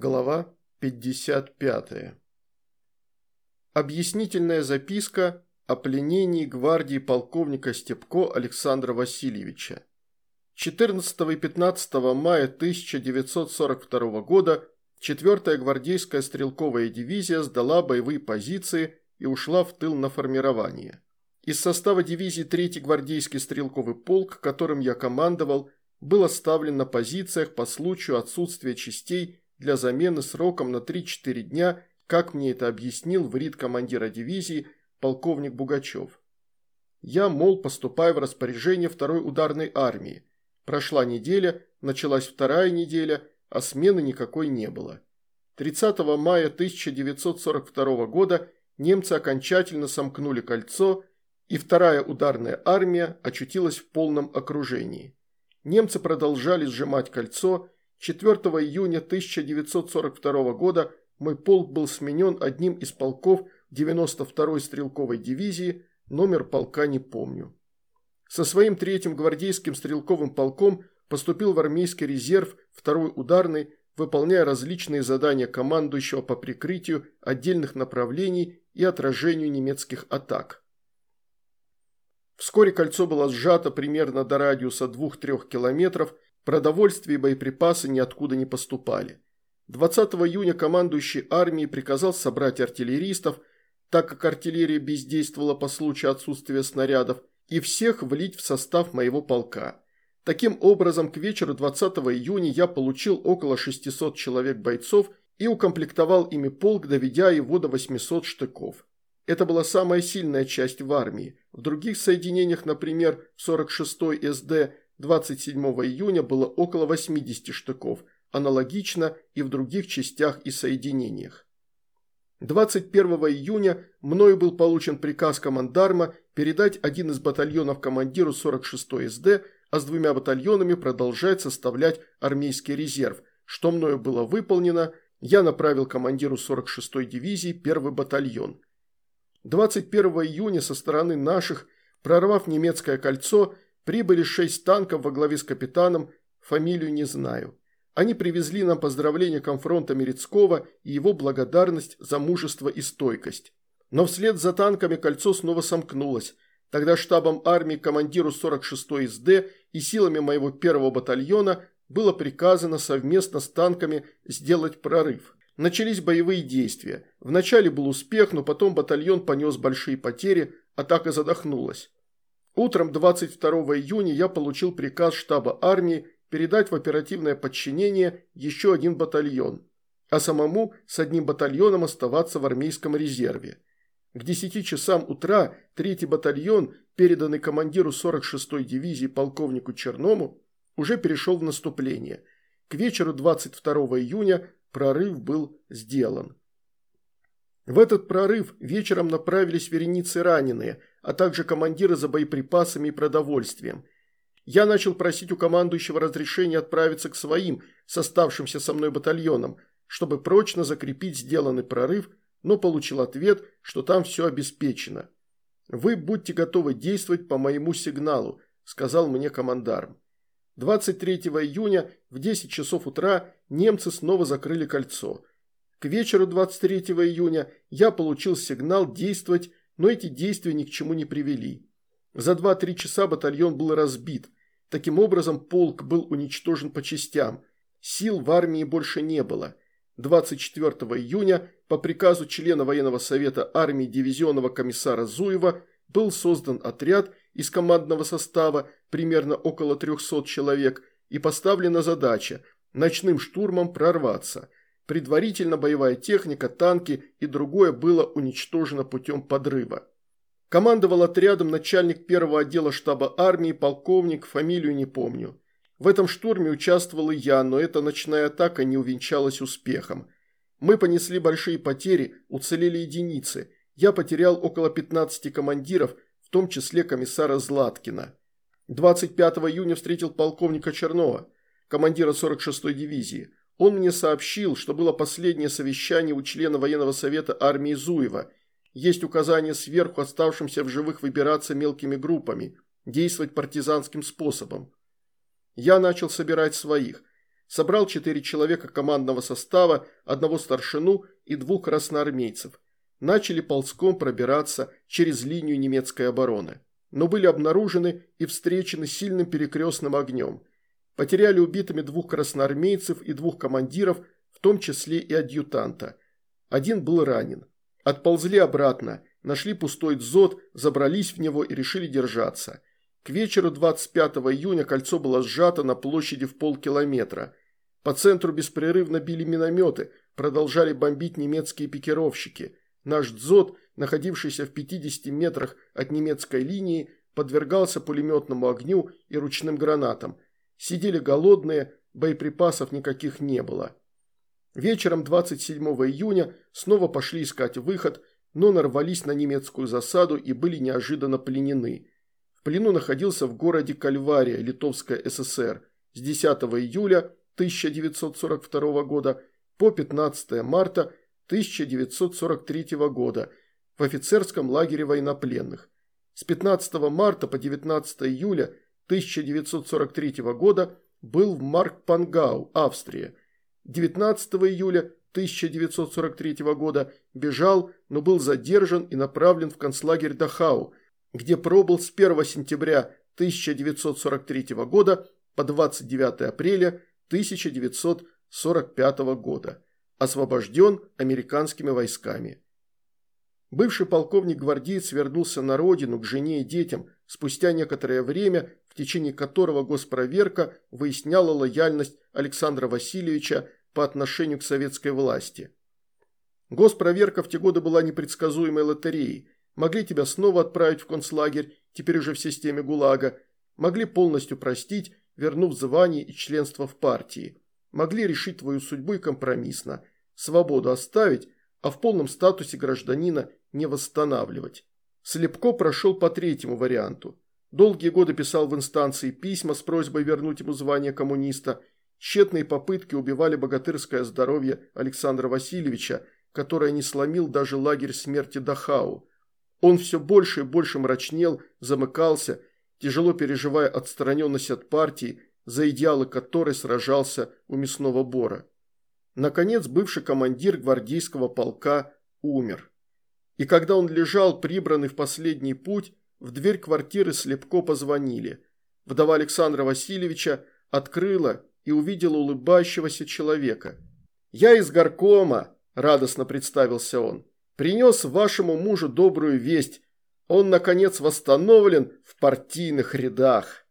Глава 55. Объяснительная записка о пленении гвардии полковника Степко Александра Васильевича. 14 и 15 мая 1942 года 4-я гвардейская стрелковая дивизия сдала боевые позиции и ушла в тыл на формирование. Из состава дивизии 3-й гвардейский стрелковый полк, которым я командовал, был оставлен на позициях по случаю отсутствия частей для замены сроком на 3-4 дня, как мне это объяснил в РИД командира дивизии полковник Бугачев. Я, мол, поступаю в распоряжение второй ударной армии. Прошла неделя, началась вторая неделя, а смены никакой не было. 30 мая 1942 года немцы окончательно сомкнули кольцо, и вторая ударная армия очутилась в полном окружении. Немцы продолжали сжимать кольцо, 4 июня 1942 года мой полк был сменен одним из полков 92-й стрелковой дивизии, номер полка не помню. Со своим третьим гвардейским стрелковым полком поступил в армейский резерв второй ударный, выполняя различные задания командующего по прикрытию отдельных направлений и отражению немецких атак. Вскоре кольцо было сжато примерно до радиуса 2-3 километров – Продовольствие и боеприпасы ниоткуда не поступали. 20 июня командующий армией приказал собрать артиллеристов, так как артиллерия бездействовала по случаю отсутствия снарядов, и всех влить в состав моего полка. Таким образом, к вечеру 20 июня я получил около 600 человек бойцов и укомплектовал ими полк, доведя его до 800 штыков. Это была самая сильная часть в армии. В других соединениях, например, 46-й СД, 27 июня было около 80 штыков, аналогично и в других частях и соединениях. 21 июня мною был получен приказ командарма передать один из батальонов командиру 46 СД, а с двумя батальонами продолжать составлять армейский резерв, что мною было выполнено, я направил командиру 46-й дивизии первый батальон. 21 июня со стороны наших, прорвав немецкое кольцо, Прибыли шесть танков во главе с капитаном, фамилию не знаю. Они привезли нам поздравления комфронта Мерецкого и его благодарность за мужество и стойкость. Но вслед за танками кольцо снова сомкнулось. Тогда штабом армии командиру 46-й СД и силами моего первого батальона было приказано совместно с танками сделать прорыв. Начались боевые действия. Вначале был успех, но потом батальон понес большие потери, атака задохнулась. Утром 22 июня я получил приказ штаба армии передать в оперативное подчинение еще один батальон, а самому с одним батальоном оставаться в армейском резерве. К 10 часам утра третий батальон, переданный командиру 46-й дивизии полковнику Черному, уже перешел в наступление. К вечеру 22 июня прорыв был сделан. В этот прорыв вечером направились вереницы раненые, а также командиры за боеприпасами и продовольствием. Я начал просить у командующего разрешения отправиться к своим, с со мной батальоном, чтобы прочно закрепить сделанный прорыв, но получил ответ, что там все обеспечено. «Вы будьте готовы действовать по моему сигналу», – сказал мне командарм. 23 июня в 10 часов утра немцы снова закрыли кольцо. К вечеру 23 июня я получил сигнал действовать, но эти действия ни к чему не привели. За 2-3 часа батальон был разбит. Таким образом, полк был уничтожен по частям. Сил в армии больше не было. 24 июня по приказу члена военного совета армии дивизионного комиссара Зуева был создан отряд из командного состава, примерно около 300 человек, и поставлена задача ночным штурмом прорваться – Предварительно боевая техника, танки и другое было уничтожено путем подрыва. Командовал отрядом начальник первого отдела штаба армии, полковник, фамилию не помню. В этом штурме участвовал и я, но эта ночная атака не увенчалась успехом. Мы понесли большие потери, уцелели единицы. Я потерял около 15 командиров, в том числе комиссара Златкина. 25 июня встретил полковника Чернова, командира 46-й дивизии. Он мне сообщил, что было последнее совещание у члена военного совета армии Зуева. Есть указание сверху оставшимся в живых выбираться мелкими группами, действовать партизанским способом. Я начал собирать своих. собрал четыре человека командного состава, одного старшину и двух красноармейцев. Начали ползком пробираться через линию немецкой обороны. Но были обнаружены и встречены сильным перекрестным огнем. Потеряли убитыми двух красноармейцев и двух командиров, в том числе и адъютанта. Один был ранен. Отползли обратно, нашли пустой дзот, забрались в него и решили держаться. К вечеру 25 июня кольцо было сжато на площади в полкилометра. По центру беспрерывно били минометы, продолжали бомбить немецкие пикировщики. Наш дзот, находившийся в 50 метрах от немецкой линии, подвергался пулеметному огню и ручным гранатам. Сидели голодные, боеприпасов никаких не было. Вечером 27 июня снова пошли искать выход, но нарвались на немецкую засаду и были неожиданно пленены. В плену находился в городе Кальвария, Литовская ССР, с 10 июля 1942 года по 15 марта 1943 года в офицерском лагере военнопленных. С 15 марта по 19 июля 1943 года был в Маркпангау, Австрия. 19 июля 1943 года бежал, но был задержан и направлен в концлагерь Дахау, где пробыл с 1 сентября 1943 года по 29 апреля 1945 года. Освобожден американскими войсками. Бывший полковник-гвардеец вернулся на родину к жене и детям спустя некоторое время, в течение которого госпроверка выясняла лояльность Александра Васильевича по отношению к советской власти. Госпроверка в те годы была непредсказуемой лотереей. Могли тебя снова отправить в концлагерь, теперь уже в системе ГУЛАГа. Могли полностью простить, вернув звание и членство в партии. Могли решить твою судьбу и компромиссно. Свободу оставить, а в полном статусе гражданина не восстанавливать. Слепко прошел по третьему варианту. Долгие годы писал в инстанции письма с просьбой вернуть ему звание коммуниста. Тщетные попытки убивали богатырское здоровье Александра Васильевича, которое не сломил даже лагерь смерти Дахау. Он все больше и больше мрачнел, замыкался, тяжело переживая отстраненность от партии, за идеалы которой сражался у мясного бора. Наконец, бывший командир гвардейского полка умер. И когда он лежал, прибранный в последний путь, в дверь квартиры слепко позвонили. Вдова Александра Васильевича открыла и увидела улыбающегося человека. «Я из горкома», – радостно представился он. Принес вашему мужу добрую весть. Он, наконец, восстановлен в партийных рядах.